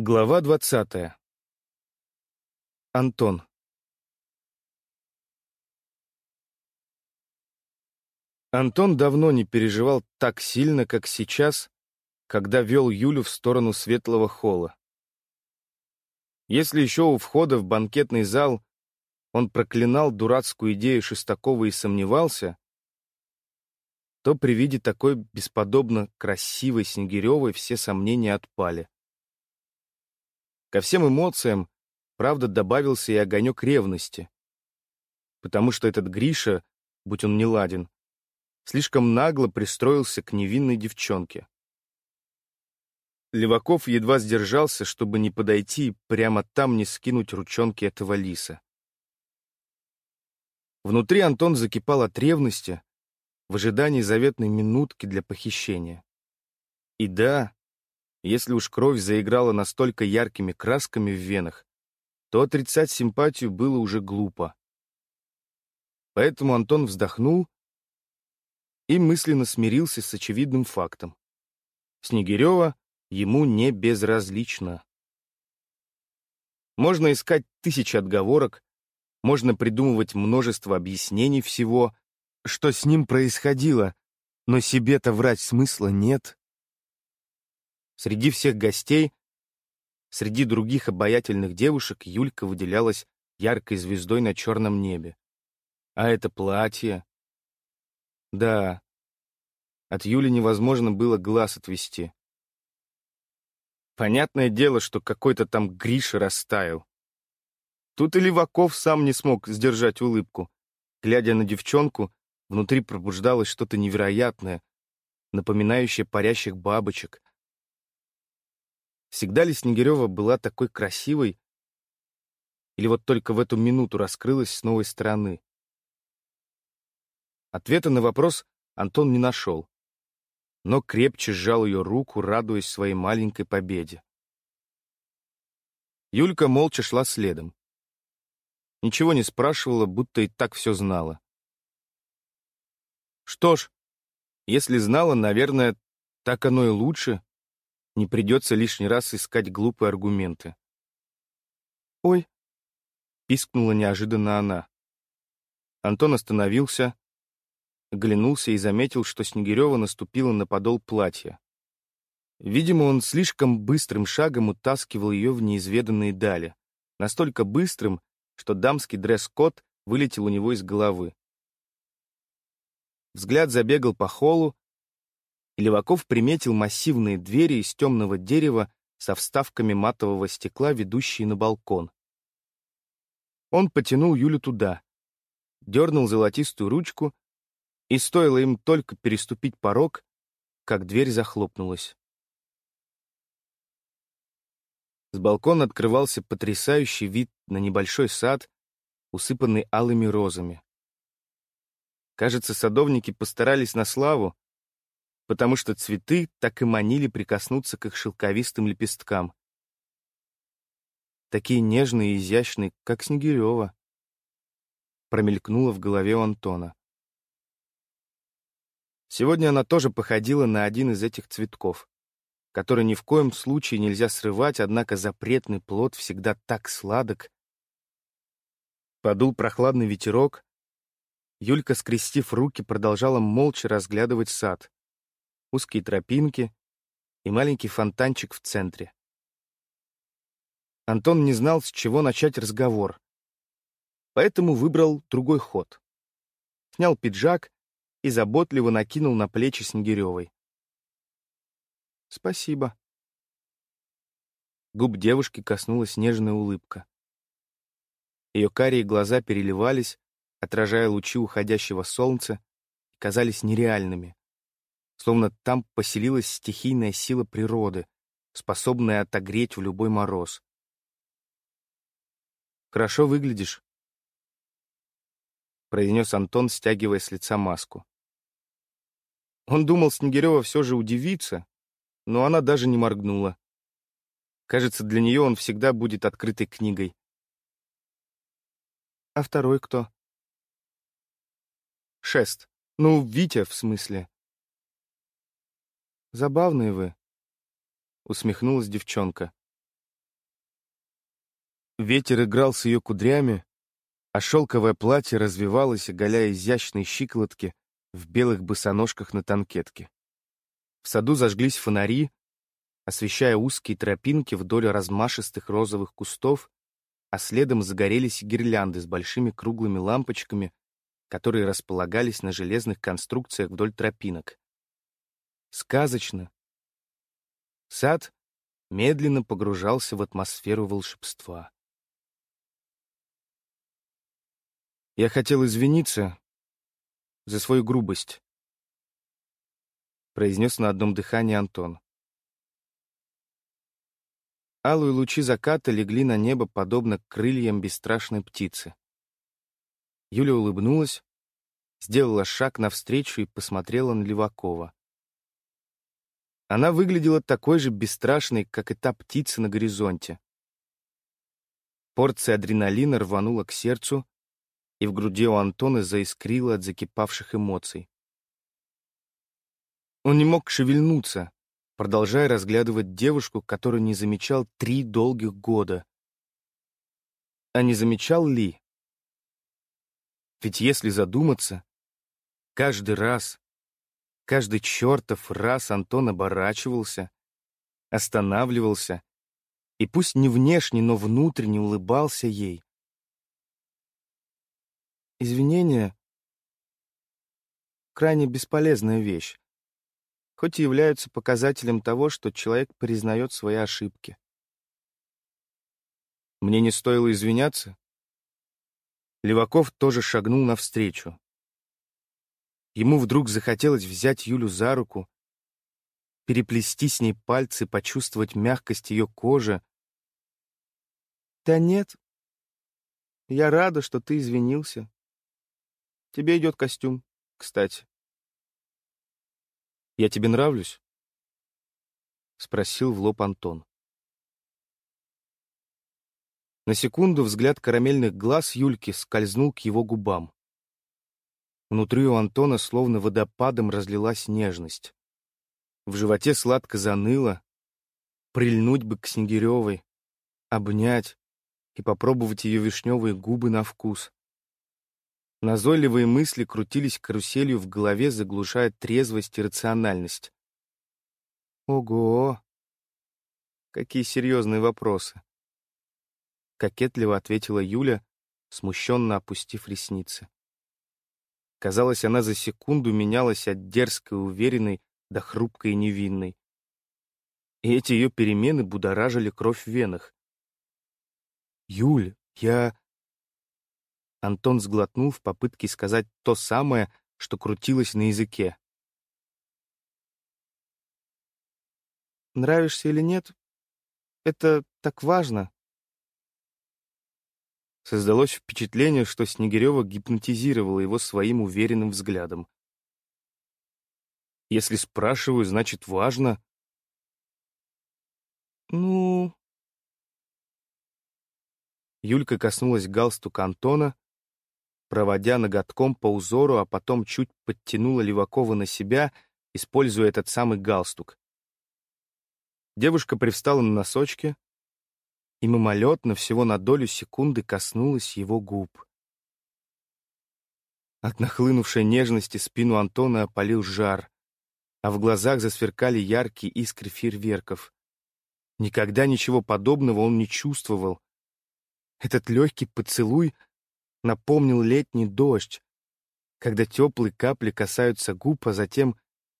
Глава двадцатая. Антон. Антон давно не переживал так сильно, как сейчас, когда вел Юлю в сторону светлого холла. Если еще у входа в банкетный зал он проклинал дурацкую идею Шестакова и сомневался, то при виде такой бесподобно красивой Снегиревой все сомнения отпали. Ко всем эмоциям, правда, добавился и огонек ревности, потому что этот Гриша, будь он не ладен, слишком нагло пристроился к невинной девчонке. Леваков едва сдержался, чтобы не подойти и прямо там не скинуть ручонки этого лиса. Внутри Антон закипал от ревности, в ожидании заветной минутки для похищения. И да, если уж кровь заиграла настолько яркими красками в венах, то отрицать симпатию было уже глупо. Поэтому Антон вздохнул и мысленно смирился с очевидным фактом. Снегирева ему не безразлично. Можно искать тысячи отговорок, можно придумывать множество объяснений всего, что с ним происходило, но себе-то врать смысла нет. Среди всех гостей, среди других обаятельных девушек, Юлька выделялась яркой звездой на черном небе. А это платье... Да, от Юли невозможно было глаз отвести. Понятное дело, что какой-то там Гриша растаял. Тут и Леваков сам не смог сдержать улыбку. Глядя на девчонку, внутри пробуждалось что-то невероятное, напоминающее парящих бабочек. Всегда ли Снегирева была такой красивой? Или вот только в эту минуту раскрылась с новой стороны? Ответа на вопрос Антон не нашел, но крепче сжал ее руку, радуясь своей маленькой победе. Юлька молча шла следом. Ничего не спрашивала, будто и так все знала. Что ж, если знала, наверное, так оно и лучше. Не придется лишний раз искать глупые аргументы. «Ой!» — пискнула неожиданно она. Антон остановился, оглянулся и заметил, что Снегирева наступила на подол платья. Видимо, он слишком быстрым шагом утаскивал ее в неизведанные дали. Настолько быстрым, что дамский дресс-код вылетел у него из головы. Взгляд забегал по холлу, и Леваков приметил массивные двери из темного дерева со вставками матового стекла, ведущие на балкон. Он потянул Юлю туда, дернул золотистую ручку, и стоило им только переступить порог, как дверь захлопнулась. С балкона открывался потрясающий вид на небольшой сад, усыпанный алыми розами. Кажется, садовники постарались на славу, потому что цветы так и манили прикоснуться к их шелковистым лепесткам. Такие нежные и изящные, как Снегирева. Промелькнуло в голове у Антона. Сегодня она тоже походила на один из этих цветков который ни в коем случае нельзя срывать, однако запретный плод всегда так сладок. Подул прохладный ветерок. Юлька, скрестив руки, продолжала молча разглядывать сад. Узкие тропинки и маленький фонтанчик в центре. Антон не знал, с чего начать разговор, поэтому выбрал другой ход. Снял пиджак и заботливо накинул на плечи Снегиревой. Спасибо. Губ девушки коснулась нежная улыбка. Ее карие глаза переливались, отражая лучи уходящего солнца, и казались нереальными. Словно там поселилась стихийная сила природы, способная отогреть в любой мороз. «Хорошо выглядишь», — произнес Антон, стягивая с лица маску. Он думал, Снегирева все же удивится, но она даже не моргнула. Кажется, для нее он всегда будет открытой книгой. А второй кто? Шест. Ну, Витя, в смысле. Забавные вы, усмехнулась девчонка. Ветер играл с ее кудрями, а шелковое платье развивалось, оголяя изящные щиколотки в белых босоножках на танкетке. В саду зажглись фонари, освещая узкие тропинки вдоль размашистых розовых кустов, а следом загорелись гирлянды с большими круглыми лампочками, которые располагались на железных конструкциях вдоль тропинок. Сказочно. Сад медленно погружался в атмосферу волшебства. Я хотел извиниться за свою грубость, произнес на одном дыхании Антон. Алые лучи заката легли на небо, подобно крыльям бесстрашной птицы. Юля улыбнулась, сделала шаг навстречу и посмотрела на Левакова. Она выглядела такой же бесстрашной, как и та птица на горизонте. Порция адреналина рванула к сердцу, и в груди у Антона заискрило от закипавших эмоций. Он не мог шевельнуться, продолжая разглядывать девушку, которую не замечал три долгих года. А не замечал ли? Ведь если задуматься, каждый раз, каждый чертов раз Антон оборачивался, останавливался, и пусть не внешне, но внутренне улыбался ей. Извинения — крайне бесполезная вещь, хоть и являются показателем того, что человек признает свои ошибки. Мне не стоило извиняться. Леваков тоже шагнул навстречу. Ему вдруг захотелось взять Юлю за руку, переплести с ней пальцы, почувствовать мягкость ее кожи. «Да нет. Я рада, что ты извинился. Тебе идет костюм, кстати». «Я тебе нравлюсь?» — спросил в лоб Антон. На секунду взгляд карамельных глаз Юльки скользнул к его губам. Внутри у Антона словно водопадом разлилась нежность. В животе сладко заныло. Прильнуть бы к Снегиревой, обнять и попробовать ее вишневые губы на вкус. Назойливые мысли крутились каруселью в голове, заглушая трезвость и рациональность. «Ого! Какие серьезные вопросы!» Кокетливо ответила Юля, смущенно опустив ресницы. Казалось, она за секунду менялась от дерзкой уверенной до хрупкой и невинной. И эти ее перемены будоражили кровь в венах. «Юль, я...» Антон сглотнул в попытке сказать то самое, что крутилось на языке. «Нравишься или нет? Это так важно». Создалось впечатление, что Снегирева гипнотизировала его своим уверенным взглядом. «Если спрашиваю, значит, важно». «Ну...» Юлька коснулась галстука Антона, проводя ноготком по узору, а потом чуть подтянула Левакова на себя, используя этот самый галстук. Девушка привстала на носочки и мимолетно, всего на долю секунды, коснулась его губ. От нахлынувшей нежности спину Антона опалил жар, а в глазах засверкали яркие искры фейерверков. Никогда ничего подобного он не чувствовал. Этот легкий поцелуй — напомнил летний дождь, когда теплые капли касаются губ, а затем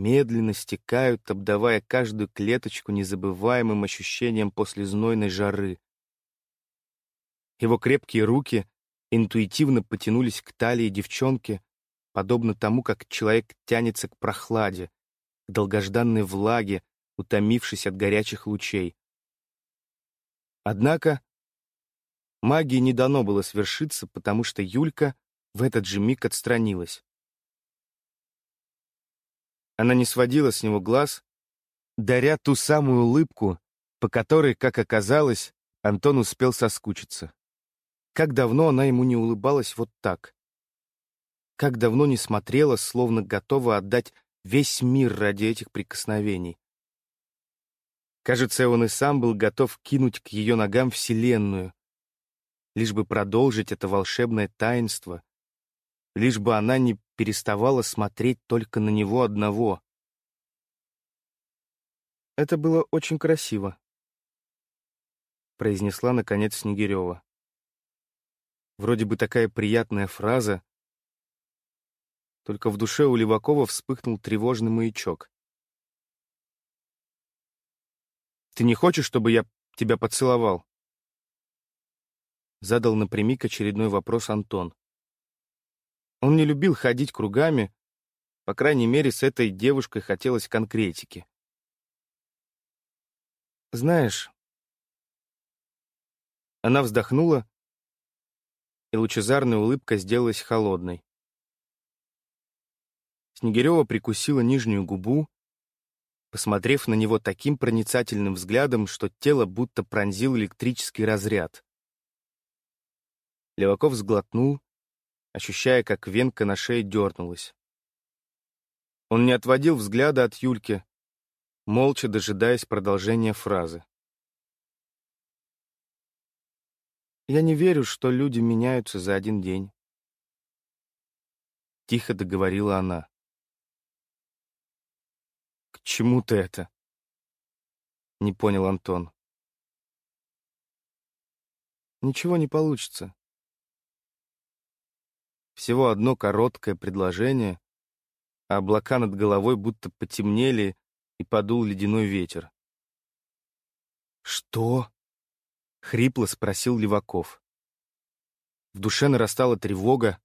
медленно стекают, обдавая каждую клеточку незабываемым ощущением после знойной жары. Его крепкие руки интуитивно потянулись к талии девчонки, подобно тому, как человек тянется к прохладе, к долгожданной влаге, утомившись от горячих лучей. Однако Магии не дано было свершиться, потому что Юлька в этот же миг отстранилась. Она не сводила с него глаз, даря ту самую улыбку, по которой, как оказалось, Антон успел соскучиться. Как давно она ему не улыбалась вот так. Как давно не смотрела, словно готова отдать весь мир ради этих прикосновений. Кажется, он и сам был готов кинуть к ее ногам Вселенную, лишь бы продолжить это волшебное таинство, лишь бы она не переставала смотреть только на него одного. «Это было очень красиво», — произнесла, наконец, Снегирева. Вроде бы такая приятная фраза, только в душе у Левакова вспыхнул тревожный маячок. «Ты не хочешь, чтобы я тебя поцеловал?» Задал напрямик очередной вопрос Антон. Он не любил ходить кругами, по крайней мере, с этой девушкой хотелось конкретики. «Знаешь...» Она вздохнула, и лучезарная улыбка сделалась холодной. Снегирева прикусила нижнюю губу, посмотрев на него таким проницательным взглядом, что тело будто пронзил электрический разряд. Леваков сглотнул, ощущая, как венка на шее дернулась. Он не отводил взгляда от Юльки, молча дожидаясь продолжения фразы. «Я не верю, что люди меняются за один день», — тихо договорила она. «К чему ты это?» — не понял Антон. «Ничего не получится. Всего одно короткое предложение, а облака над головой будто потемнели и подул ледяной ветер. «Что?» — хрипло спросил Леваков. В душе нарастала тревога,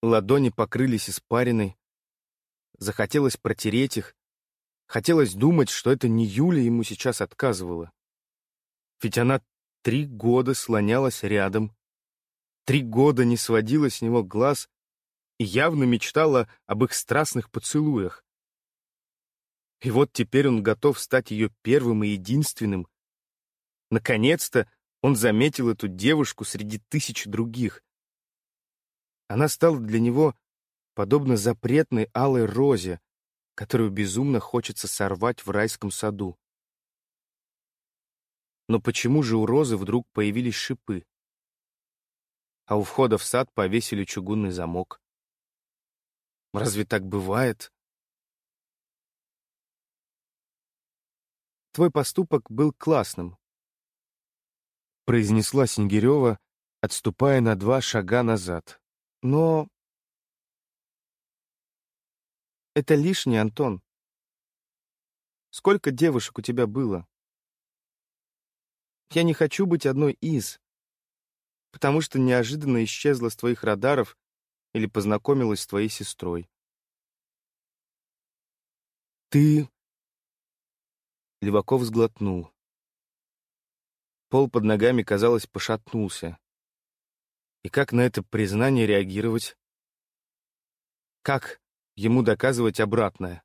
ладони покрылись испариной. Захотелось протереть их, хотелось думать, что это не Юля ему сейчас отказывала. Ведь она три года слонялась рядом, Три года не сводила с него глаз и явно мечтала об их страстных поцелуях. И вот теперь он готов стать ее первым и единственным. Наконец-то он заметил эту девушку среди тысяч других. Она стала для него подобно запретной алой розе, которую безумно хочется сорвать в райском саду. Но почему же у розы вдруг появились шипы? А у входа в сад повесили чугунный замок. Разве так бывает? Твой поступок был классным, произнесла Сингирева, отступая на два шага назад. Но это лишнее, Антон. Сколько девушек у тебя было? Я не хочу быть одной из потому что неожиданно исчезла с твоих радаров или познакомилась с твоей сестрой. Ты... Леваков сглотнул. Пол под ногами, казалось, пошатнулся. И как на это признание реагировать? Как ему доказывать обратное?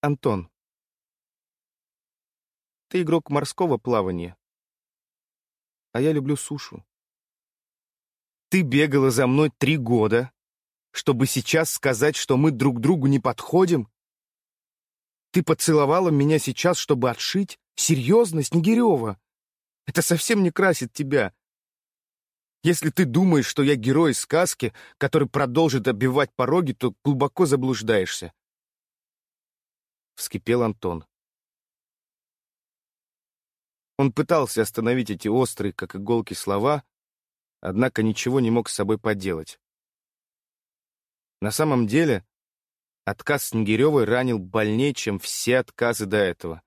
Антон, ты игрок морского плавания а я люблю сушу. Ты бегала за мной три года, чтобы сейчас сказать, что мы друг другу не подходим? Ты поцеловала меня сейчас, чтобы отшить? Серьезно, Снегирева? Это совсем не красит тебя. Если ты думаешь, что я герой сказки, который продолжит оббивать пороги, то глубоко заблуждаешься. Вскипел Антон. Он пытался остановить эти острые, как иголки, слова, однако ничего не мог с собой поделать. На самом деле, отказ Снегиревой ранил больнее, чем все отказы до этого.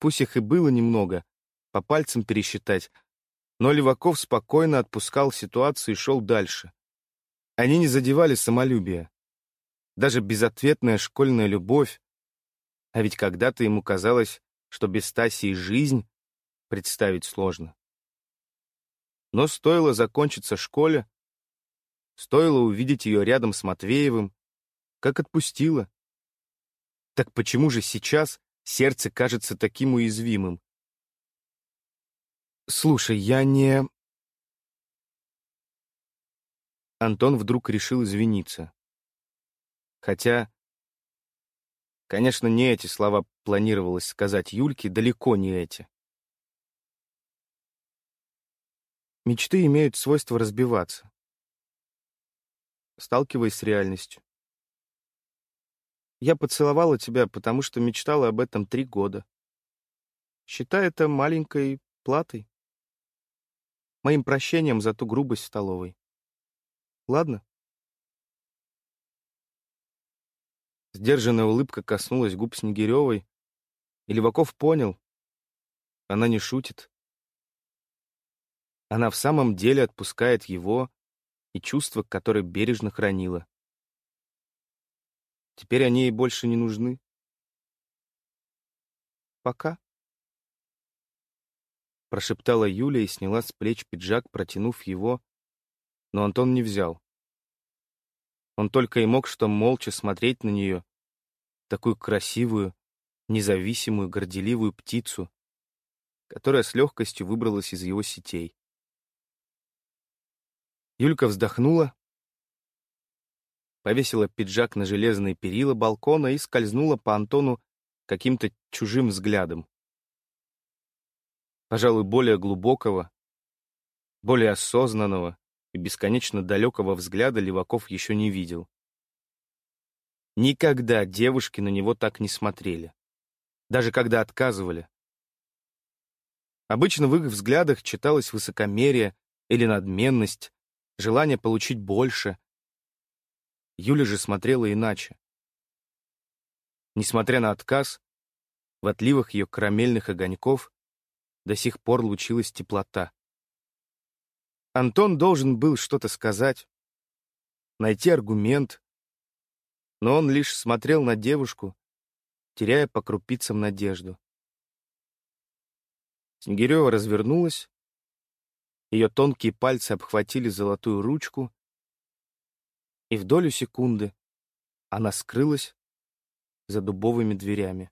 Пусть их и было немного, по пальцам пересчитать, но Леваков спокойно отпускал ситуацию и шел дальше. Они не задевали самолюбие. Даже безответная школьная любовь, а ведь когда-то ему казалось, что без Стасии жизнь представить сложно. Но стоило закончиться школе, стоило увидеть ее рядом с Матвеевым, как отпустила. Так почему же сейчас сердце кажется таким уязвимым? Слушай, я не... Антон вдруг решил извиниться. Хотя, конечно, не эти слова планировалось сказать Юльке, далеко не эти. Мечты имеют свойство разбиваться, сталкиваясь с реальностью. Я поцеловала тебя, потому что мечтала об этом три года. Считай это маленькой платой. Моим прощением за ту грубость в столовой. Ладно? Сдержанная улыбка коснулась губ Снегиревой, и Леваков понял, она не шутит. Она в самом деле отпускает его и чувства, которые бережно хранила. Теперь они ей больше не нужны. Пока. Прошептала Юля и сняла с плеч пиджак, протянув его, но Антон не взял. Он только и мог что молча смотреть на нее, такую красивую, независимую, горделивую птицу, которая с легкостью выбралась из его сетей. Юлька вздохнула, повесила пиджак на железные перила балкона и скользнула по Антону каким-то чужим взглядом. Пожалуй, более глубокого, более осознанного и бесконечно далекого взгляда Леваков еще не видел. Никогда девушки на него так не смотрели, даже когда отказывали. Обычно в их взглядах читалось высокомерие или надменность, желание получить больше. Юля же смотрела иначе. Несмотря на отказ, в отливах ее карамельных огоньков до сих пор лучилась теплота. Антон должен был что-то сказать, найти аргумент, но он лишь смотрел на девушку, теряя по крупицам надежду. Снегирева развернулась ее тонкие пальцы обхватили золотую ручку, и в долю секунды она скрылась за дубовыми дверями.